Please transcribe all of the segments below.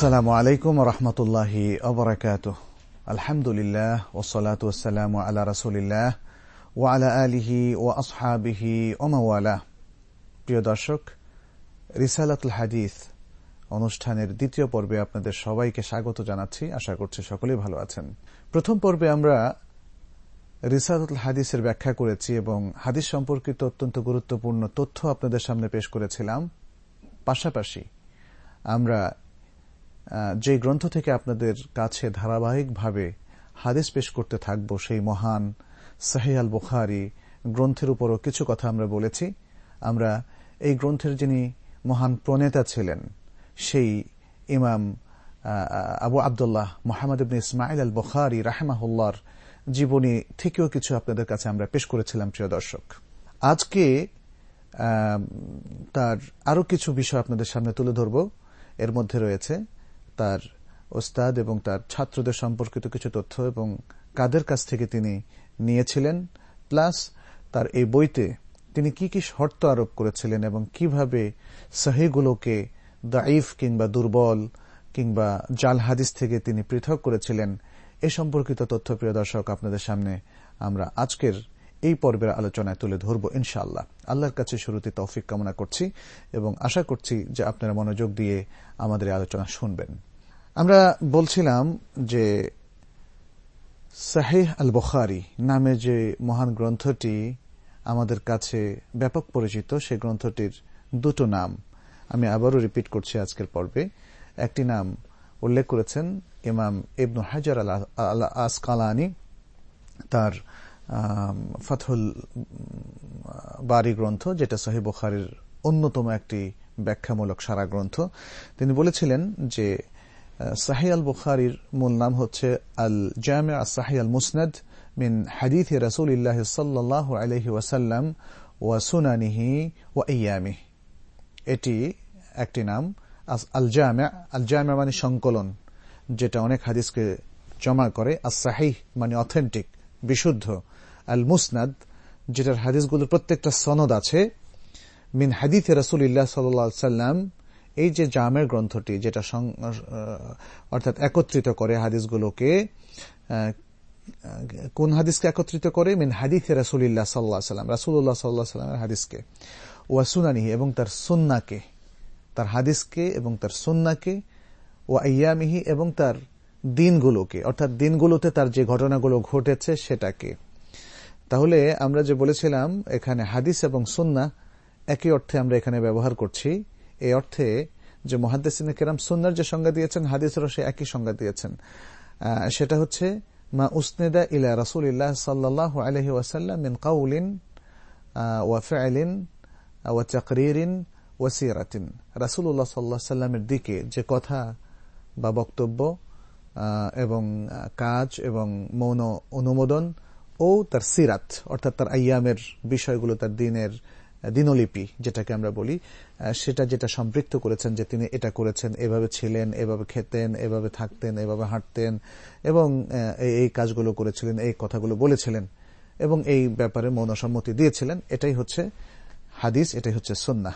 আসসালামু আলাইকুম রহমতুল্লাহি অবরাকাত আলহামদুলিল্লাহ ওসলাত ওসালাম আলা রসুলিল্লাহ ও আলা আলিহি ও আসহাবিহি ওমাওয়ালা প্রিয় দর্শক, রিসালাতুল হাদিস অনুষ্ঠানের দ্বিতীয় পর্বে আপনাদের সবাইকে স্বাগত জানাচ্ছি। আশা করছি সকলেই ভালো আছেন। প্রথম পর্বে আমরা রিসালাতুল হাদিসের ব্যাখ্যা করেছি এবং হাদিস সম্পর্কিত অত্যন্ত গুরুত্বপূর্ণ তথ্য আপনাদের সামনে পেশ করেছিলাম। পাশাপাশি আমরা যে গ্রন্থ থেকে আপনাদের কাছে ধারাবাহিকভাবে হাদিস পেশ করতে থাকব, সেই মহান সাহেহ আল বুখারি গ্রন্থের উপরও কিছু কথা আমরা বলেছি। আমরা এই গ্রন্থের যিনি মহান প্রণেতা ছিলেন, সেই ইমাম আবু আবদুল্লাহ মোহাম্মদ ইবনে ইসমাইল আল বুখারি রাহেমাহুল্লার জীবনী থেকেও কিছু আপনাদের কাছে আমরা পেশ করেছিলাম, প্রিয় দর্শক। আজকে তার আরও কিছু বিষয় আপনাদের সামনে তুলে ধরব। এর মধ্যে রয়েছে তার ওস্তাদ এবং তার ছাত্রদের সম্পর্কিত কিছু তথ্য এবং কাদের কাছ থেকে তিনি নিয়েছিলেন, প্লাস তার এই বইতে তিনি কি কি শর্ত আরোপ করেছিলেন এবং কীভাবে সাহিগুলোকে দাইফ কিংবা দুর্বল কিংবা জাল হাদিস থেকে তিনি পৃথক করেছিলেন, এ সম্পর্কিত তথ্য প্রিয় দর্শক, আপনাদের সামনে আমরা আজকের এই পর্বের আলোচনায় তুলে ধরব ইনশাআল্লাহ। আল্লাহর কাছে শুরুতে তৌফিক কামনা করছি এবং আশা করছি যে আপনারা মনোযোগ দিয়ে আমাদের আলোচনা শুনবেন। আমরা বলছিলাম যে সাহেহ আল বখারি নামে যে মহান গ্রন্থটি আমাদের কাছে ব্যাপক পরিচিত সেই গ্রন্থটির দুটো নাম আমি আবারও রিপিট করছি আজকের পর্বে। একটি নাম উল্লেখ করেছেন ইমাম ইবনু হাজার আল আসকালানি তার ফাথুল বারি গ্রন্থ, যেটা সাহেব বখারির অন্যতম একটি ব্যাখ্যামূলক সারা গ্রন্থ। তিনি বলেছিলেন যে সাহি আল বুখারির মূল নাম হচ্ছে আল জামে সাহি আল মুসনাদ মিন হাদিথ রসুল ইল্লাহ ওয়াসাল্লাম ওয়া সুনানিহি ওয়া ইয়ামি এটি একটি নাম আল জামে আল জামে মানে সংকলন, যেটা অনেক হাদিসকে জমা করে আর সাহিহ মানে অথেন্টিক, বিশুদ্ধ। আল মুসনাদ যেটার হাদিসগুলোর প্রত্যেকটা সনদ আছে, মিন হাদিথে রসুল্লাহ সাল্লাম এই যে জামের গ্রন্থটি যেটা অর্থাৎ একত্রিত করে হাদিসগুলোকে কোন হাদিসকে একত্রিত করে? মিন হাদিস রসুল্লাহ সাল্লাহ সাল্লাম রাসুল্লাহ সাল্লাহ সাল্লামের হাদিসকে। ওয়া সুনানিহি, এবং তার সুন্নাকে তার হাদিসকে এবং তার সুন্নাকে ও আয়ামিহি এবং তার দিনগুলোকে, অর্থাৎ দিনগুলোতে তার যে ঘটনাগুলো ঘটেছে সেটাকে। তাহলে আমরা যে বলেছিলাম, এখানে হাদিস এবং সুন্না একই অর্থে আমরা এখানে ব্যবহার করছি। এই অর্থে যে মহাদ্দেসিন কেরাম সুন্নার যে সংজ্ঞা দিয়েছেন, হাদিসেরও সে একই সংজ্ঞা দিয়েছেন। সেটা হচ্ছে, মা উসনেদা ইলা রাসুল ইল্লাহ সাল্লাহ আলহি ওয়াসাল্লাম মিন কাউলিন ওয়া ফেআলিন ওয়া চাকরিরিন ওয়াসিরাতিন রাসুল্লাহ সাল্লাহ সাল্লামের দিকে যে কথা বা বক্তব্য এবং কাজ এবং মৌন অনুমোদন ও তার সিরাত, অর্থাৎ তার আয়ামের বিষয়গুলো, তার দিনের দিনলিপি, যেটাকে আমরা বলি সেটা যেটা সম্পৃক্ত করেছেন যে তিনি এটা করেছেন, এভাবে ছিলেন, এভাবে খেতেন, এভাবে থাকতেন, এভাবে হাঁটতেন, এবং এই কাজগুলো করেছিলেন, এই কথাগুলো বলেছিলেন, এবং এই ব্যাপারে মৌনসম্মতি দিয়েছিলেন। এটাই হচ্ছে হাদিস, এটাই হচ্ছে সন্না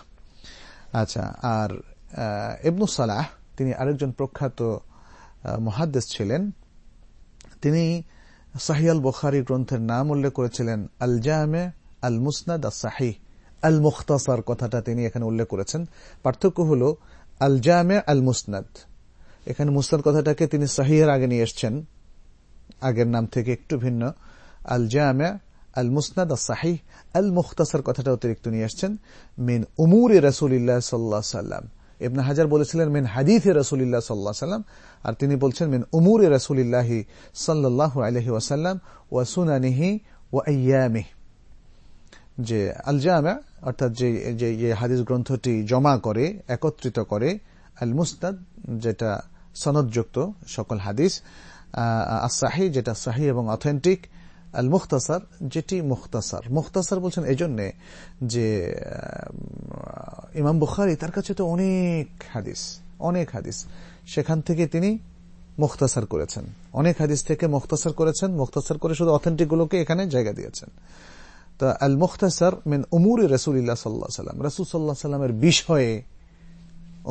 আচ্ছা আর ইবনু সালাহ, তিনি আরেকজন প্রখ্যাত মহাদ্দেশ ছিলেন। তিনি সাহিয়াল বখারি গ্রন্থের নাম উল্লেখ করেছিলেন আল জামে আল মুসনাদ আল সাহি আল মুখতাসার কথাটা তিনি এখানে উল্লেখ করেছেন। পার্থক্য হল আল জামে আল মুসনাদ এখানে মুসনাদ কথাটাকে তিনি সাহিয়ের আগে নিয়ে এসছেন। আগের নাম থেকে একটু ভিন্ন। আল জামে আল মুসনাদ সাহি আল মুখতাসার কথাটা অতিরিক্ত নিয়ে এসছেন। মিন উমুর রসুল্লাহ সাল্লাহ সাল্লাম। ইবনা হাজার বলেছিলেন, মিন হাদিথে রসুল্লাহ সাল্লাহ সাল্লাম। আর তিনি বলছেন, মিন উমুর রসুল্লাহি সাল্লাহ আলহি ওয়াসাল্লাম ওয়া সুনানিহি ওয়া ইয়ামিহ যে আল জামা অর্থাৎ যে যে হাদিস গ্রন্থটি জমা করে, একত্রিত করে আল মুস্তাদ যেটা সনদযুক্ত সকল হাদিস আসাহি যেটা সাহি এবং অথেন্টিক আল মুখতাসার যেটি মুখতাসার। মুখতাসার বলছেন এই জন্যে যে ইমাম বুখারি তার কাছে তো অনেক হাদিস অনেক হাদিস। সেখান থেকে তিনি মুখতাসার করেছেন। অনেক হাদিস থেকে মুখতাসার করেছেন, মুখতাসার করে শুধু অথেন্টিকগুলোকে এখানে জায়গা দিয়েছেন। তো আল মুখতাসার মিন উমুর রসুল্লাহ সাল্লাহ সাল্লাম। রসুল সাল্লাহ সাল্লামের বিষয়ে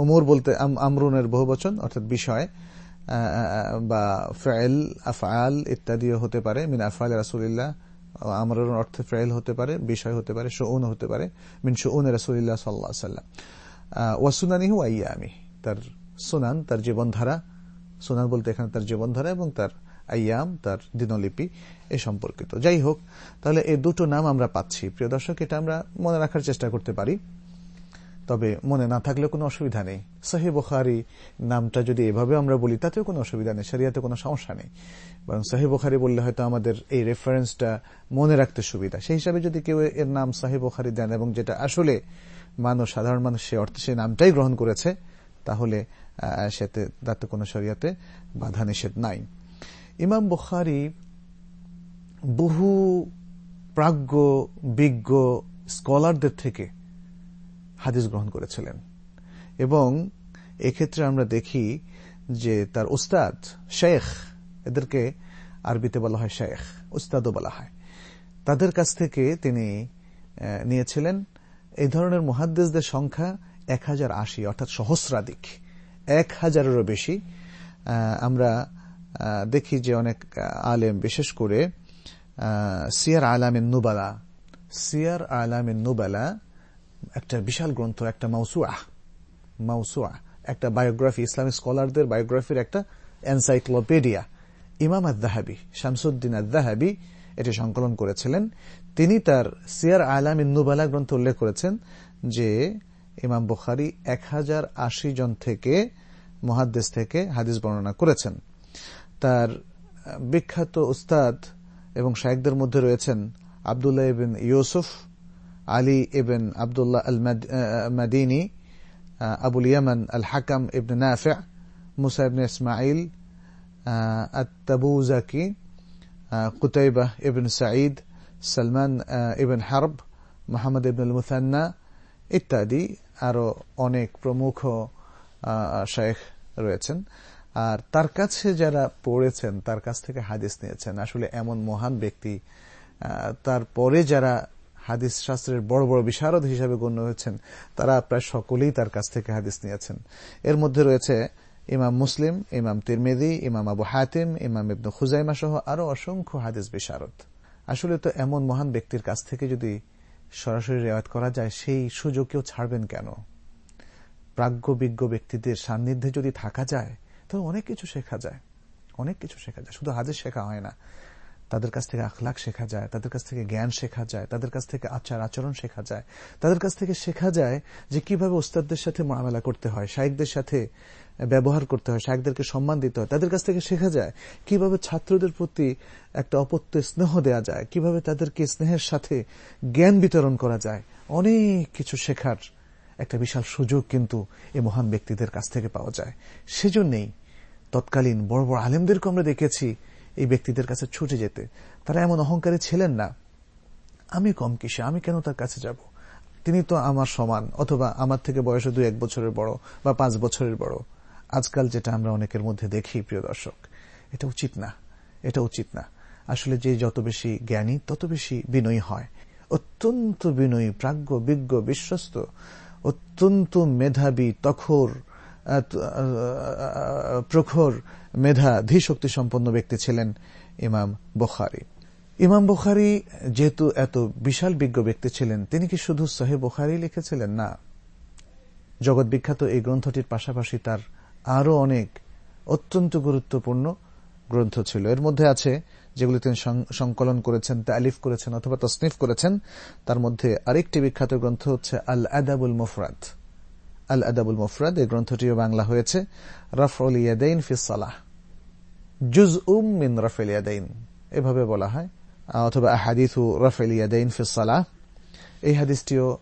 অমুর বলতে আমরুনের বহু বচন অর্থাৎ বিষয় বা ফেল, আফআল ইত্যাদিও হতে পারে, মিন আফআল রাসুলিল্লাহ আমরুন অর্থে ফেল হতে পারে, বিষয় হতে পারে শৌন হতে পারে, মিন শৌন রাসুলিল্লাহ সাল্লাহ সাল্লাম। ওয়াসুনানিহু আইয়ামি তার সুনান, তার জীবনধারা, সুনান বলতে এখানে তার জীবনধারা এবং তার আয়াম, তার দিনলিপি এ সম্পর্কিত। যাই হোক, তাহলে এই দুটো নাম আমরা পাচ্ছি। প্রিয় দর্শক, এটা আমরা মনে রাখার চেষ্টা করতে পারি। তবে মনে না থাকলে কোনো অসুবিধা নেই। সাহে বোখারি নামটা যদি এভাবে আমরা বলি, তাতেও কোনো অসুবিধা নেই সারিয়াতে কোনো সমস্যা নেই। বরং সাহে বোখারি বললে হয়তো আমাদের এই রেফারেন্সটা মনে রাখতে সুবিধা। সেই হিসাবে যদি কেউ এর নাম সাহে বোখারি দেন এবং যেটা আসলে মানুষ, সাধারণ মানুষ সে অর্থে সে নামটাই গ্রহণ করেছে, তাহলে সেতে, তাতে কোনো শরিয়াতে বাধা নিষেধ নাই। ইমাম বুখারি বহু প্রাজ্ঞ, বিজ্ঞ স্কলারদের থেকে হাদিস গ্রহণ করেছিলেন। এবং এক্ষেত্রে আমরা দেখি যে তার উস্তাদ শেখ, এদেরকে আরবিতে বলা হয় শেখ, উস্তাদও বলা হয়। তাদের কাছ থেকে তিনি নিয়েছিলেন এই ধরনের মহাদ্দেশদের সংখ্যা এক হাজার আশি, অর্থাৎ সহস্রাধিক, এক হাজারেরও বেশি। আমরা দেখি যে অনেক আলেম, বিশেষ করে সিয়ার আলামের নুবালা। সিয়ার আলামের নুবালা একটা বিশাল গ্রন্থ, একটা মাউসুয়া মাউসুয়া একটা বায়োগ্রাফি, ইসলামিক স্কলারদের বায়োগ্রাফির একটা এনসাইক্লোপিডিয়া। ইমাম আদাহাবি শামসুদ্দিন আদাহাবি এটি সংকলন করেছিলেন। তিনি তার সিয়ার আলাম নুবালা গ্রন্থ উল্লেখ করেছেন যে, ইমাম বুখারি এক হাজার আশি জন থেকে মহাদ্দেশ থেকে হাদিস বর্ণনা করেছেন। তার বিখ্যাত উস্তাদ এবং শায়েকদের মধ্যে রয়েছেন আবদুল্লাহ ইবিন ইউসুফ, আলী ইবেন আবদুল্লাহ আল মাদিনী আবুল ইয়ামান আল হাকাম ইবন নাফে, মুসা ইবন ইসমাইল আত্তাবুজাকি কুতাইবাহ ইবন সাঈদ, সালমান ইবন হারব, মোহাম্মদ ইবন মুসান্না ইত্যাদি আরও অনেক প্রমুখ শেখ রয়েছেন। আর তার কাছে যারা পড়েছেন, তার কাছ থেকে হাদিস নিয়েছেন, আসলে এমন মহান ব্যক্তি তারপরে যারা হাদিস শাস্ত্রের বড় বড় বিশারদ হিসাবে গণ্য হয়েছেন, তারা প্রায় সকলেই তার কাছ থেকে হাদিস নিয়েছেন। এর মধ্যে রয়েছে ইমাম মুসলিম, ইমাম তিরমেদি ইমাম আবু হাতিম, ইমাম ইবনু খুজাইমা সহ আরও অসংখ্য হাদিস বিশারদ। আসলে তো এমন মহান ব্যক্তির কাছ থেকে যদি সরাসরি রেওয়াত করা যায়, সেই সুযোগ কেউ ছাড়বেন কেন? প্রাজ্ঞ বিজ্ঞ ব্যক্তিদের সান্নিধ্যে যদি থাকা যায় তাহলে অনেক কিছু শেখা যায়। অনেক কিছু শেখা যায়। শুধু হাদিস শেখা হয় না। তাদের কাছ থেকে আখলাখ শেখা যায়, তাদের কাছ থেকে জ্ঞান শেখা যায়, তাদের কাছ থেকে আচার আচরণ শেখা যায়। তাদের কাছ থেকে শেখা যায় যে কীভাবে ওস্তাদদের সাথে মোকাবেলা করতে হয় শাইকদের সাথে ব্যবহার করতে হয় শাইকদেরকে সম্মান দিতে হয়। তাদের কাছ থেকে শেখা যায় কীভাবে ছাত্রদের প্রতি একটা অপত্য স্নেহ দেওয়া যায়, কীভাবে তাদেরকে স্নেহের সাথে জ্ঞান বিতরণ করা যায়। অনেক কিছু শেখার একটা বিশাল সুযোগ কিন্তু এই মহান ব্যক্তিদের কাছ থেকে পাওয়া যায়। সেজন্যই তৎকালীন বড় বড় আলেমদেরকে আমরা দেখেছি এই ব্যক্তিদের কাছে ছুটে যেতে। তারা এমন অহংকারী ছিলেন না। আমি কম কিসে? আমি কেন তার কাছে যাব? তিনি তো আমার সমান, অথবা আমার থেকে বয়সে দু এক বছরের বড় বা পাঁচ বছরের বড়। আজকাল যেটা আমরা অনেকের মধ্যে দেখি, প্রিয় দর্শক, এটা উচিত না। এটা উচিত না। আসলে যে যত বেশি জ্ঞানী, তত বেশি বিনয়ী হয়। অত্যন্ত বিনয়ী, প্রাজ্ঞ, বিজ্ঞ, বিশ্বস্ত, অত্যন্ত মেধাবী, তখর প্রখর মেধা ধীশক্তি সম্পন্ন ব্যক্তি ছিলেন ইমাম বখারি। ইমাম বখারি যেহেতু এত বিশাল বিজ্ঞ ব্যক্তি ছিলেন, তিনি কি শুধু সহে বখারি লিখেছিলেন? না। জগৎ বিখ্যাত এই গ্রন্থটির পাশাপাশি তার আরও অনেক অত্যন্ত গুরুত্বপূর্ণ গ্রন্থ ছিল। এর মধ্যে আছে যেগুলি তিনি সংকলন করেছেন, তালিফ করেছেন অথবা তসনিফ করেছেন। তার মধ্যে আরেকটি বিখ্যাত গ্রন্থ হচ্ছে আল আদাবুল মুফরাদ। আল আদাবুল মুফরাদ, এই গ্রন্থটিও বাংলা হয়েছে। রফল ইয়াদাইন ফিসালাহ জুজ উম মিন রফেল ইয়াদাইন। এভাবে বলা হয়। অথবা হাদিসু রফেল ইয়াদাইন ফিসালাহ এই হাদিসটিও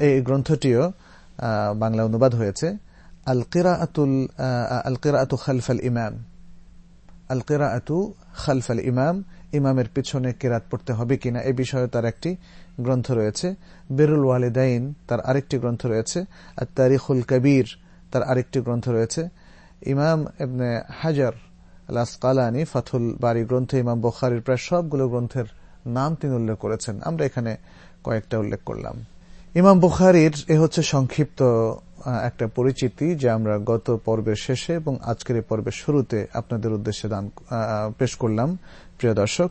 এই গ্রন্থটিও বাংলা অনুবাদ হয়েছে। আল কিরাআতুল আল কিরাআতু ইমাম। আল কিরাআতু খালফাল ইমাম। ইমামের পিছনে কেরাত পড়তে হবে কিনা, এ বিষয়ে তার একটি গ্রন্থ রয়েছে। বেরুল ওয়ালেদাইন, তার আরেকটি গ্রন্থ রয়েছে। আর তারিখুল কবির, তার আরেকটি গ্রন্থ রয়েছে। ইমাম এবনে হাজার আলাসকালানি ফাথুল বাড়ি গ্রন্থে, ইমাম বখারির প্রায় সবগুলো গ্রন্থের নাম তিনি উল্লেখ করেছেন। আমরা এখানে কয়েকটা উল্লেখ করলাম। ইমাম বুখারির এ হচ্ছে সংক্ষিপ্ত একটা পরিচিতি যা আমরা গত পর্বের শেষে এবং আজকের পর্বের শুরুতে আপনাদের উদ্দেশ্যে দান পেশ করলাম। প্রিয় দর্শক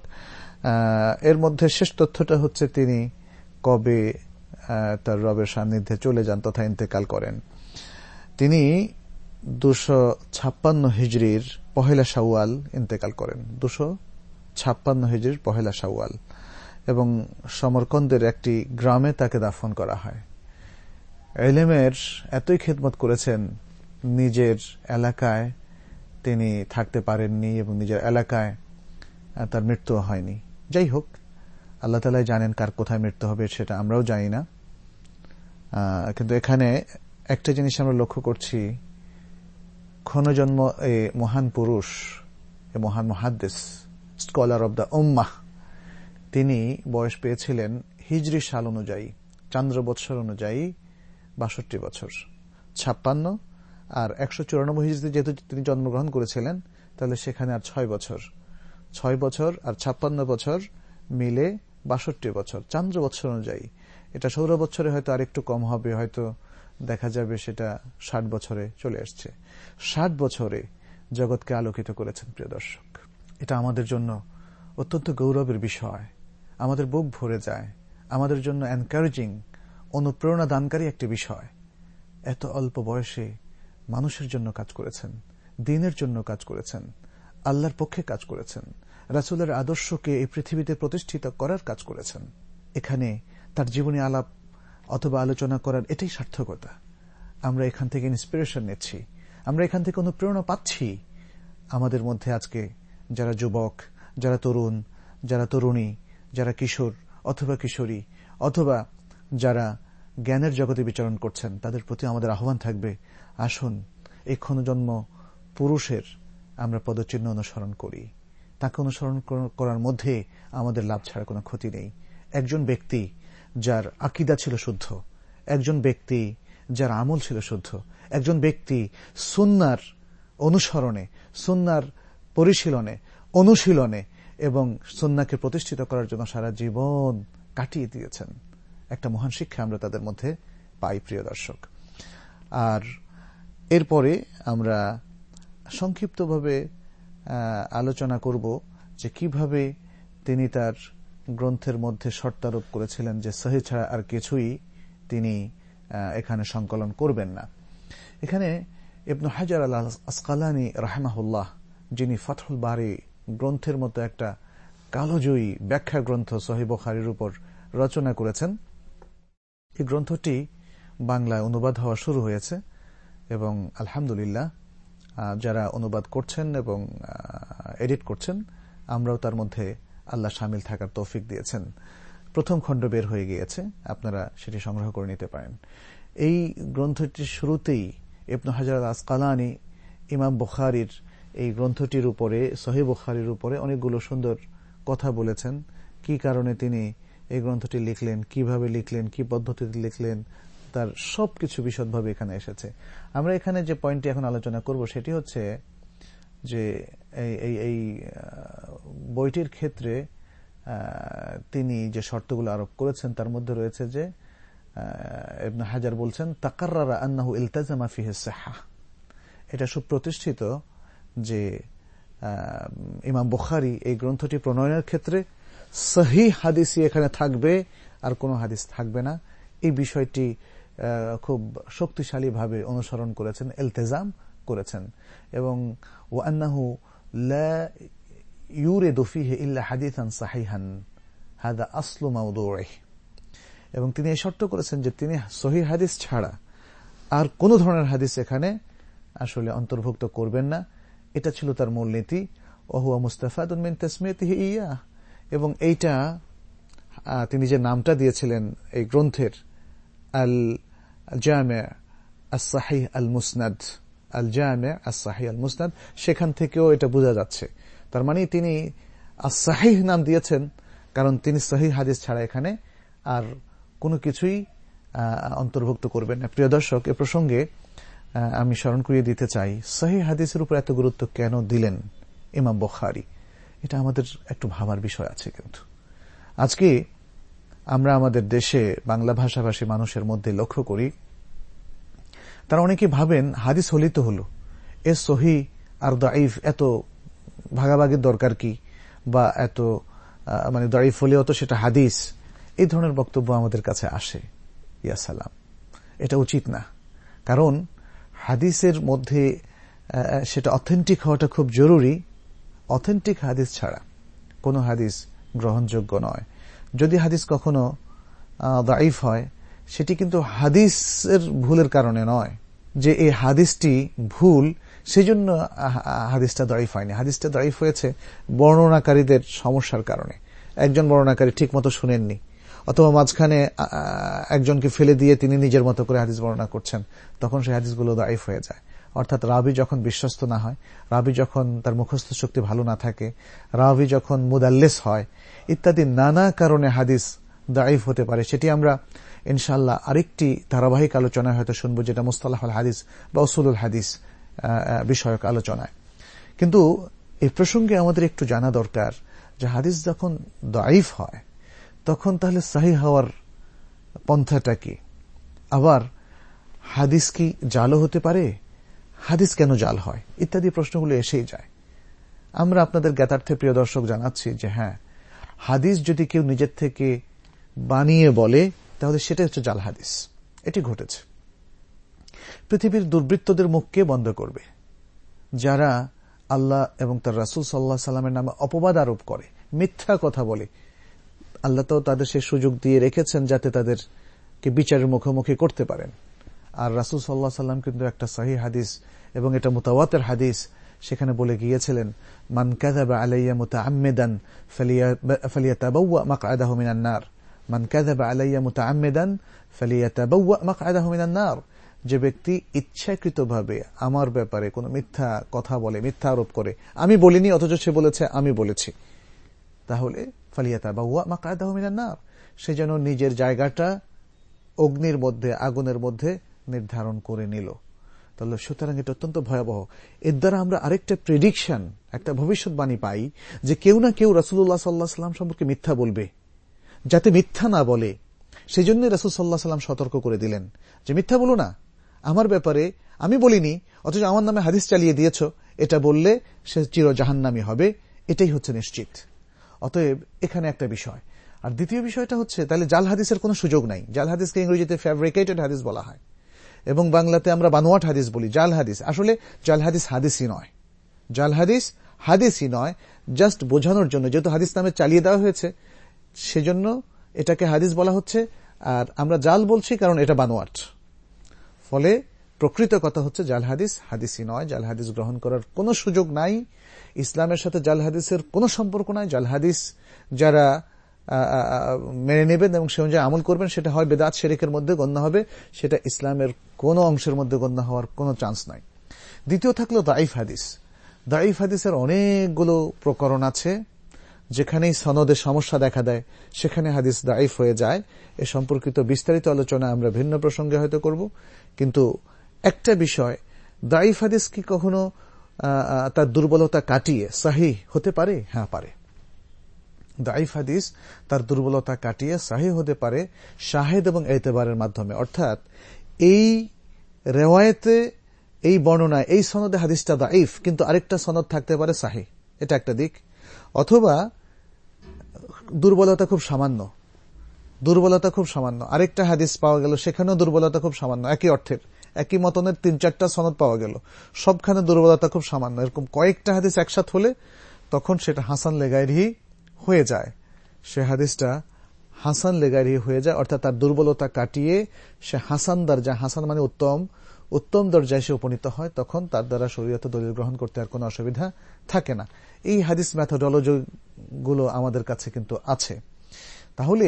এর মধ্যে শেষ তথ্যটা হচ্ছে তিনি কবে তার রবের সান্নিধ্যে চলে যান তথা ইন্তেকাল করেন। তিনি দুশো ছাপ্পান্ন হিজড়ির পহেলা সাওয়াল ইন্তেকাল করেন। দুশো ছাপ্পান্ন হিজড়ির পহেলা সাওয়াল এবং সমরকন্দের একটি গ্রামে তাকে দাফন করা হয়। এলেমের এতই খেদমত করেছেন, নিজের এলাকায় তিনি থাকতে পারেননি এবং নিজের এলাকায় তার মৃত্যু হয়নি। যাই হোক, আল্লাহ তালাই জানেন কার কোথায় মৃত্যু হবে, সেটা আমরাও জানি না। কিন্তু এখানে একটা জিনিস আমরা লক্ষ্য করছি, ক্ষণজন্ম এ মহান পুরুষ, এ মহান মহাদ্দেশ স্কলার অব দ্য উম্মাহ তিনি বয়স পেয়েছিলেন হিজরি সাল অনুযায়ী, চান্দ্র বৎসর অনুযায়ী বাষট্টি বছর, ছাপ্পান্ন আর একশো চুরানব্বই হিজড়িতে যেহেতু তিনি জন্মগ্রহণ করেছিলেন, তাহলে সেখানে আর ছয় বছর। ছয় বছর আর ছাপ্পান্ন বছর মিলে বাষট্টি বছর, চান্দ্র বছর অনুযায়ী। এটা সৌর বছরে হয়তো আর একটু কম হবে, হয়তো দেখা যাবে সেটা ষাট বছরে চলে আসছে। ষাট বছরে জগৎকে আলোকিত করেছেন, প্রিয় দর্শক। এটা আমাদের জন্য অত্যন্ত গৌরবের বিষয়। আমাদের বুক ভরে যায়। আমাদের জন্য এনকারেজিং অনুপ্রেরণা দানকারী একটি বিষয়। এত অল্প বয়সে মানুষের জন্য কাজ করেছেন, দিনের জন্য কাজ করেছেন। আল্লাহর পক্ষে কাজ করেছেন। রাসুলের আদর্শকে এই পৃথিবীতে প্রতিষ্ঠিত করার কাজ করেছেন। এখানে তার জীবনী আলাপ অথবা আলোচনা করার এটাই সার্থকতা। আমরা এখান থেকে ইন্সপিরেশন নিচ্ছি। আমরা এখান থেকে অনুপ্রেরণা পাচ্ছি? আমাদের মধ্যে আজকে যারা যুবক, যারা তরুণ, যারা তরুণী, যারা কিশোর অথবা কিশোরী, অথবা যারা জ্ঞানের জগতে বিচরণ করছেন, তাদের প্রতি আমাদের আহ্বান থাকবে, আসুন এই ক্ষণজন্ম পুরুষের আমরা পদচিহ্ন অনুসরণ করি। তাকে অনুসরণ করার মধ্যে আমাদের লাভ ছাড়া কোনো ক্ষতি নেই। একজন ব্যক্তি যার আকিদা ছিল শুদ্ধ, একজন ব্যক্তি যার আমল ছিল শুদ্ধ, একজন ব্যক্তি সুন্নার অনুসরণে, সুন্নার পরিশীলনে, অনুশীলনে এবং সুন্নাকে প্রতিষ্ঠিত করার জন্য সারা জীবন কাটিয়ে দিয়েছেন। একটা মহান শিক্ষা আমরা তাদের মধ্যে পাই, প্রিয় দর্শক। আর এরপরে আমরা সংক্ষিপ্তভাবে আলোচনা করব যে কীভাবে তিনি তার গ্রন্থের মধ্যে শর্তারোপ করেছিলেন যে সহি ছাড়া আর কিছুই তিনি এখানে সংকলন করবেন না। এখানে ইবনু হাজার আল আসকালানি রাহমাহুল্লাহ, যিনি ফথুল বাড়ি গ্রন্থের মতো একটা কালোজয়ী ব্যাখ্যা গ্রন্থ সহিবখারির উপর রচনা করেছেন, এই গ্রন্থটি বাংলায় অনুবাদ হওয়া শুরু হয়েছে এবং আলহামদুলিল্লাহ যারা অনুবাদ করছেন এবং এডিট করছেন, আমরাও তার মধ্যে আল্লাহ সামিল থাকার তৌফিক দিয়েছেন। প্রথম খণ্ড বের হয়ে গিয়েছে, আপনারা সেটি সংগ্রহ করে নিতে পারেন। এই গ্রন্থটির শুরুতেই ইবনু হাজার আসকালানি ইমাম বুখারির এই গ্রন্থটির উপরে সহি বুখারির উপরে অনেকগুলো সুন্দর কথা বলেছেন। কি কারণে তিনি এই গ্রন্থটি লিখলেন, কীভাবে লিখলেন, কি পদ্ধতিতে লিখলেন তার সবকিছু বিশদভাবে এখানে এসেছে। আমরা এখানে যে পয়েন্টটি এখন আলোচনা করব সেটি হচ্ছে যে এই এই বইটির ক্ষেত্রে তিনি যে শর্তগুলো আরোপ করেছেন তার মধ্যে রয়েছে যে হাজার বলছেন তাকার্রা আন্নাহু ইলতাজামা ফিহে সাহা এটা সুপ্রতিষ্ঠিত যে ইমাম বুখারি এই গ্রন্থটি প্রণয়নের ক্ষেত্রে সহি হাদিসই এখানে থাকবে, আর কোনো হাদিস থাকবে না। এই বিষয়টি খুব শক্তিশালীভাবে অনুসরণ করেছেন এলতেজাম করেছেন। এবং ও আন্নাহু ইউরে দফিহে ইল্লা হাদিসান সাহিহান, হাদা আসলু মাউদৌড়ে এবং তিনি এই শর্ত করেছেন যে তিনি সহি হাদিস ছাড়া আর কোন ধরনের হাদিস এখানে আসলে অন্তর্ভুক্ত করবেন না। এটা ছিল তার মূল মূলনীতি ওহুয়া মুস্তাফাদুল মিন তসমিয়তিহি ইয়া। এবং এইটা তিনি যে নামটা দিয়েছিলেন এই গ্রন্থের, আল জামে আসাহি আল মুসনাদ আল জামে আসাহি আল মুসনাদ সেখান থেকেও এটা বোঝা যাচ্ছে। তার মানে তিনি আসাহি নাম দিয়েছেন, কারণ তিনি সহি হাদিস ছাড়া এখানে আর কোনো কিছুই অন্তর্ভুক্ত করবেন না। প্রিয় দর্শক, এ প্রসঙ্গে আমি স্মরণ করিয়ে দিতে চাই সহি হাদিসের উপর এত গুরুত্ব কেন দিলেন ইমাম বখারি? এটা আমাদের একটু ভাবার বিষয় আছে কিন্তু। আজকে আমরা আমাদের দেশে বাংলা ভাষাভাষী মানুষের মধ্যে লক্ষ্য করি, তারা অনেকে ভাবেন হাদিস হলিত হল। এ সহি আর দাইফ এত ভাগাভাগির দরকার কি? বা এত মানে দাইফ হলেও তো সেটা হাদিস। এই ধরনের বক্তব্য আমাদের কাছে আসে ইয়াসালাম এটা উচিত না। কারণ হাদিসের মধ্যে সেটা অথেন্টিক হওয়াটা খুব জরুরি। অথেন্টিক হাদিস ছাড়া কোনো হাদিস গ্রহণযোগ্য নয়। যদি হাদিস কখনো দাইফ হয়, সেটি কিন্তু হাদিসের ভুলের কারণে নয়। যে এই হাদিসটি ভুল সেই জন্য হাদিসটা দাইফ হয়নি। হাদিসটা দাইফ হয়েছে বর্ণনাকারীদের সমস্যার কারণে। একজন বর্ণনাকারী ঠিক মতো শুনেননি, অথবা মাঝখানে একজনকে ফেলে দিয়ে তিনি নিজের মতো করে হাদিস বর্ণনা করছেন, তখন সেই হাদিসগুলো দাইফ হয়ে যায়। অর্থাৎ রাবি যখন বিশ্বস্ত না হয়, রাবি যখন তার মুখস্থ শক্তি ভালো না থাকে, রাবি যখন মুদাল্লেস হয়, ইত্যাদি নানা কারণে হাদিস দাইফ হতে পারে। সেটি আমরা ইনশাল্লাহ আরেকটি ধারাবাহিক আলোচনায় হয়তো শুনব, যেটা মুস্তালাহ হাদিস বা উসুলুল হাদিস বিষয়ক আলোচনায়। কিন্তু এই প্রসঙ্গে আমাদের একটু জানা দরকার যে হাদিস যখন দাইফ হয়, তখন তাহলে সাহি হওয়ার পন্থাটা কি? আবার হাদিস কি জালও হতে পারে? হাদিস কেন জাল হয়? ইত্যাদি প্রশ্নগুলো এসেই যায়। আমরা আপনাদের জ্ঞাতার্থে প্রিয় দর্শক জানাচ্ছি যে হ্যাঁ হাদিস যদি কেউ নিজের থেকে বানিয়ে বলে, তাহলে সেটা হচ্ছে জাল হাদিস। এটি ঘটেছে। পৃথিবীর দুর্বৃত্তদের মুখকে বন্ধ করবে? যারা আল্লাহ এবং তার রাসুল সাল্লাহ সাল্লামের নামে অপবাদ আরোপ করে, মিথ্যা কথা বলে, আল্লাহ তো তাদের সে সুযোগ দিয়ে রেখেছেন যাতে তাদেরকে বিচারের মুখোমুখি করতে পারেন। আর রাসুল সাল্লাহ সাল্লাম কিন্তু একটা সাহি হাদিস এবং এটা মুতাওয়াতের হাদিস, সেখানে বলে গিয়েছিলেন, মান কাযাবা আলাইয়া মুতাআম্মিদান ফালিয়াতাবাওয়া মাকআদাহু মিনান নার। মান কাযাবা আলাইয়া মুতাআম্মিদান ফালিয়াতাবাওয়া মাকআদাহু মিনান নার। যে ব্যক্তি ইচ্ছাকৃতভাবে আমার ব্যাপারে কোনো মিথ্যা কথা বলে, মিথ্যা আরোপ করে, আমি বলিনি, অথচ সে বলেছে, আমি বলেছি। তাহলে ফালিয়াতা বা ওয়া মাকায়দাহ মিনান নার। সে যেন নিজের জায়গাটা অগ্নির মধ্যে, আগুনের মধ্যে নির্ধারণ করে নিল। তাহলে সুতরাং এটা অত্যন্ত ভয়াবহ। এর দ্বারা আমরা আরেকটা প্রেডিকশন একটা ভবিষ্যৎবাণী পাই যে কেউ না কেউ রাসুল্লাহ সাল্লাহ সাল্লাম সম্পর্কে মিথ্যা বলবে। যাতে মিথ্যা না বলে। সেই জন্য রাসুল সাল্লাহ সাল্লাম সতর্ক করে দিলেন যে, মিথ্যা বলো না। আমার ব্যাপারে আমি বলিনি, অথচ আমার নামে হাদিস চালিয়ে দিয়েছ। এটা বললে সে চির জাহান্নামি হবে। এটাই হচ্ছে নিশ্চিত। অতএব এখানে একটা বিষয়। আর দ্বিতীয় বিষয়টা হচ্ছে, তাহলে জাল হাদিসের কোনো সুযোগ নাই। জাল হাদিসকে ইংরেজিতে ফ্যাব্রিকেটেড হাদিস বলা হয়। এবং বাংলাতে আমরা বানোয়াট হাদিস বলি, জাল হাদিস। আসলে জাল হাদিস হাদিসই নয়। জাল হাদিস হাদিসই নয় জাস্ট বোঝানোর জন্য। যেহেতু হাদিস নামে চালিয়ে দেওয়া হয়েছে, সেজন্য এটাকে হাদিস বলা হচ্ছে। আর আমরা জাল বলছি কারণ এটা বানোয়াট। ফলে প্রকৃত কথা হচ্ছে জাল হাদিস হাদিসই নয়। জাল হাদিস গ্রহণ করার কোনো সুযোগ নাই। ইসলামের সাথে জাল হাদিসের কোনো সম্পর্ক নাই। জাল হাদিস যারা মেনে নেবেন এবং সে অনুযায়ী আমল করবেন, সেটা হয় বেদাত, শেরিকের মধ্যে গণ্য হবে, সেটা ইসলামের কোনো অংশের মধ্যে গণ্য হওয়ার কোনো চান্স নাই। দ্বিতীয় থাকল দাইফ হাদিস। দাইফ হাদিসের অনেকগুলো প্রকরণ আছে, যেখানেই সনদের সমস্যা দেখা দেয়, সেখানে হাদিস দাইফ হয়ে যায়। এ সম্পর্কিত বিস্তারিত আলোচনা আমরা ভিন্ন প্রসঙ্গে হয়তো করব। কিন্তু একটা বিষয় দাইফ হাদিস কি কখনো তার দুর্বলতা কাটিয়ে, সাহি হতে পারে? হ্যাঁ পারে। দাইফ হাদিস তার দুর্বলতা কাটিয়ে সাহি হতে পারে শাহেদ এবং এতেবারের মাধ্যমে। অর্থাৎ এই রেওয়ায়তে, এই বর্ণনায়, এই সনদে হাদিসটা দাইফ কিন্তু আরেকটা সনদ থাকতে পারে সাহি এটা একটা দিক। অথবা দুর্বলতা খুব সামান্য। দুর্বলতা খুব সামান্য। আরেকটা হাদিস পাওয়া গেল, সেখানেও দুর্বলতা খুব সামান্য। একই অর্থের। একই মতনের তিন চারটা সনদ পাওয়া গেল। সবখানে দুর্বলতা খুব সামান্য। এরকম কয়েকটা হাদিস একসাথ হলে তখন সেটা হাসান লেগাইরি হয়ে যায়। সে হাদিসটা হাসান লেগারি হয়ে যায়, অর্থাৎ তার দুর্বলতা কাটিয়ে সে হাসান দরজা, হাসান মানে উত্তম উত্তম দরজায় সে উপনীত হয়, তখন তার দ্বারা শরীয়ত দলিল গ্রহণ করতে আর কোনো অসুবিধা থাকে না। এই হাদিস ম্যাথোডলজি গুলো আমাদের কাছে কিন্তু আছে। তাহলে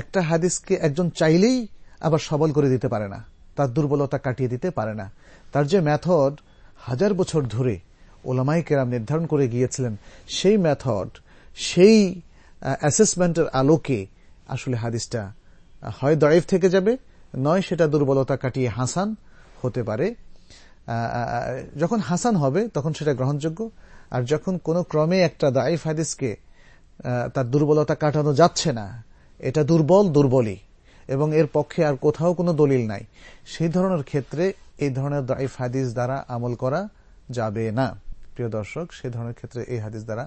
একটা হাদিসকে একজন চাইলেই আবার সবল করে দিতে পারে না, তার দুর্বলতা কাটিয়ে দিতে পারে না। তার যে ম্যাথড হাজার বছর ধরে ওলামাই কেরাম নির্ধারণ করে গিয়েছিলেন, সেই মেথড সেই অ্যাসেসমেন্টের আলোকে আসলে হাদিসটা হয় দয়েফ থেকে যাবে, নয় সেটা দুর্বলতা কাটিয়ে হাসান হতে পারে। যখন হাসান হবে, তখন সেটা গ্রহণযোগ্য। আর যখন কোনো ক্রমে একটা দাইফ হাদিসকে তার দুর্বলতা কাটানো যাচ্ছে না, এটা দুর্বল, দুর্বলই। এবং এর পক্ষে আর কোথাও কোনো দলিল নাই। সেই ধরনের ক্ষেত্রে এই ধরনের দাইফ হাদিস দ্বারা আমল করা যাবে না। প্রিয় দর্শক, সেই ধরনের ক্ষেত্রে এই হাদিস দ্বারা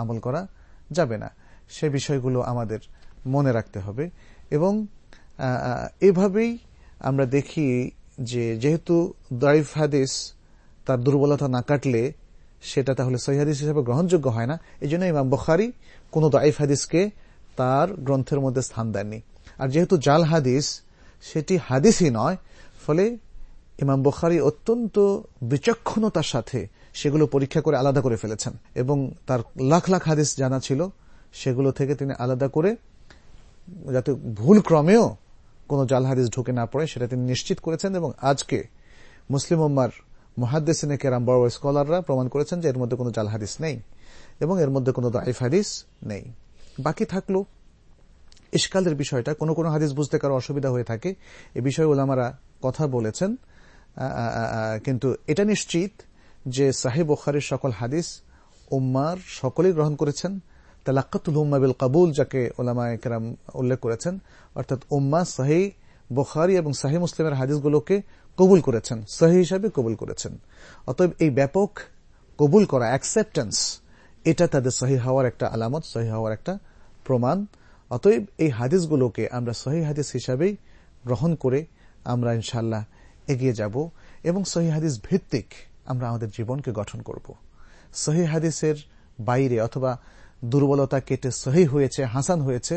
আমল করা যাবে না। সে বিষয়গুলো আমাদের মনে রাখতে হবে এবং এভাবেই আমরা দেখি যে যেহেতু দাইফ হাদিস তার দুর্বলতা না কাটলে সেটা তাহলে সহিহাদিস হিসেবে গ্রহণযোগ্য হয় না। এই জন্য ইমাম বখারি কোন দাইফ হাদিসকে তার গ্রন্থের মধ্যে স্থান দেননি। আর যেহেতু জাল হাদিস সেটি হাদিসই নয়, ফলে ইমাম বখারি অত্যন্ত বিচক্ষণতার সাথে সেগুলো পরীক্ষা করে আলাদা করে ফেলেছেন। এবং তার লাখ লাখ হাদিস জানা ছিল, সেগুলো থেকে তিনি আলাদা করে যাতে ভুল ক্রমেও কোনো জাল হাদিস ঢুকে না পড়ে, সেটা তিনি নিশ্চিত করেছেন এবং আজকে মুসলিম উম্মার মহাদ্দেসিনে কেরাম, বড় স্কলাররা প্রমাণ করেছেন যে এর মধ্যে কোনো জাল হাদিস নেই এবং এর মধ্যে কোনো দাইফ হাদিস নেই। বাকি থাকল ইস্কালের বিষয়টা। কোনো কোনো হাদিস বুঝতে কারও অসুবিধা হয়ে থাকে। এ বিষয়ে ওলামারা কথা বলেছেন। কিন্তু এটা নিশ্চিত যে সাহেব ওখারের সকল হাদিস উম্মার সকলেই গ্রহণ করেছেন। তালাক্কাতুল উম্মা বিল কাবুল, যাকে ওলামা একরাম উল্লেখ করেছেন। অর্থাৎ উম্মা সাহি বোখারি এবং সাহি মুসলিমের হাদিসগুলোকে কবুল করেছেন সহি হিসাবে কবুল করেছেন। অতএব এই ব্যাপক কবুল করা অ্যাকসেপ্টেন্স এটা তাদের সহি হওয়ার একটা আলামত সহি হওয়ার একটা প্রমাণ। অতএব এই হাদিসগুলোকে আমরা সহি হাদিস হিসাবেই গ্রহণ করে আমরা ইনশাল্লাহ এগিয়ে যাব। এবং সহি হাদিস ভিত্তিক আমরা আমাদের জীবনকে গঠন করব। সহি হাদিসের বাইরে অথবা দুর্বলতা কেটে সহি হয়েছে, হাসান হয়েছে,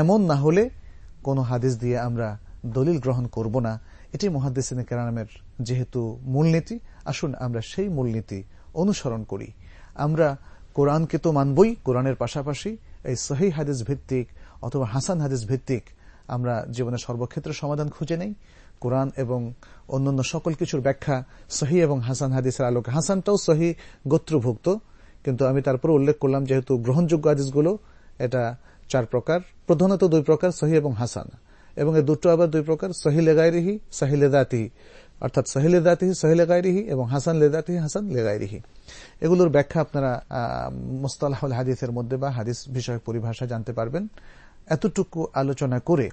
এমন না হলে কোনো হাদিস দিয়ে আমরা দলিল গ্রহণ করব না। এটি মহাদিসিন কেরামের যেহেতু মূলনীতি, আসুন আমরা সেই মূলনীতি অনুসরণ করি। আমরা কোরআনকে তো মানবই, কোরআনের পাশাপাশি এই সহি হাদিস ভিত্তিক অথবা হাসান হাদিস ভিত্তিক আমরা জীবনের সর্বক্ষেত্রে সমাধান খুঁজে নেই। কোরআন এবং অন্যান্য সকল কিছুর ব্যাখ্যা সহি এবং হাসান হাদিসের আলোকে। হাসানটাও সহি, গোত্রভুক্ত, কিন্তু আমি তারপর উল্লেখ করলাম যেহেতু গ্রহণযোগ্য হাদিসগুলো, এটা চার প্রকার। প্রধানত দুই প্রকার, সহি এবং হাসান। এবং এই দুটো আবার দুই প্রকার, সহি লেগাইরিহি সহি লেদাতিহি অর্থাৎ সহি লেদাতিহি সহি লেগাইরিহি এবং হাসান লেদাতিহি হাসান লেগাইরিহি এগুলোর ব্যাখ্যা আপনারা মোস্তালাহুল হাদিসের মধ্যে বা হাদিস বিষয়ক পরিভাষা জানতে পারবেন। এতটুকু আলোচনা করে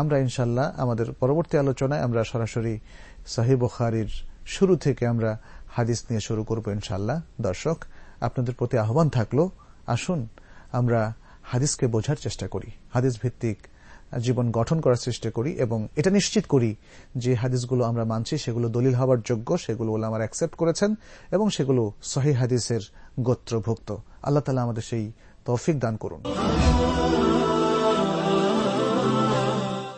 আমরা ইনশাল্লাহ আমাদের পরবর্তী আলোচনায় আমরা সরাসরি সাহি বখারির শুরু থেকে আমরা হাদিস নিয়ে শুরু করব ইনশাল্লাহ দর্শক, আপনাদের প্রতি আহ্বান থাকল, আসুন আমরা হাদিসকে বোঝার চেষ্টা করি হাদিস ভিত্তিক জীবন গঠন করার চেষ্টা করি এবং এটা নিশ্চিত করি যে হাদিসগুলো আমরা মানছি, সেগুলো দলিল হওয়ার যোগ্য, সেগুলো আমার অ্যাকসেপ্ট করেছেন এবং সেগুলো সহি হাদিসের গোত্রভুক্ত। আল্লাহ তালা আমাদের সেই তৌফিক দান করুন।